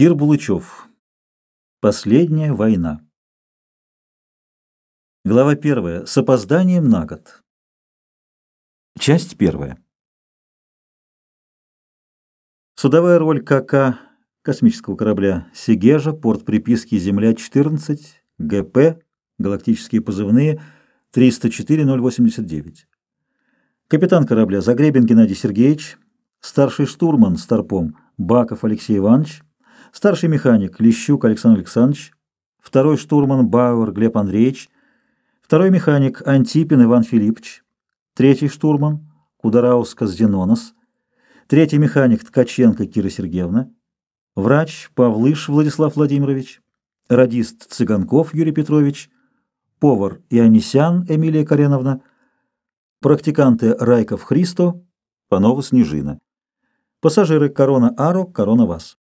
Кир Булычев. Последняя война. Глава первая. С опозданием на год. Часть первая. Судовая роль КК космического корабля «Сигежа», порт приписки «Земля-14», ГП, галактические позывные 304-089. Капитан корабля Загребин Геннадий Сергеевич, старший штурман Старпом Баков Алексей Иванович, старший механик Лещук Александр Александрович, второй штурман Бауэр Глеб Андреевич, второй механик Антипин Иван Филиппович, третий штурман Кудараускас Зенонос, третий механик Ткаченко Кира Сергеевна, врач Павлыш Владислав Владимирович, радист Цыганков Юрий Петрович, повар Ионисян Эмилия Кареновна, практиканты Райков Христо, Панова Снежина, пассажиры Корона Аро, Корона Вас.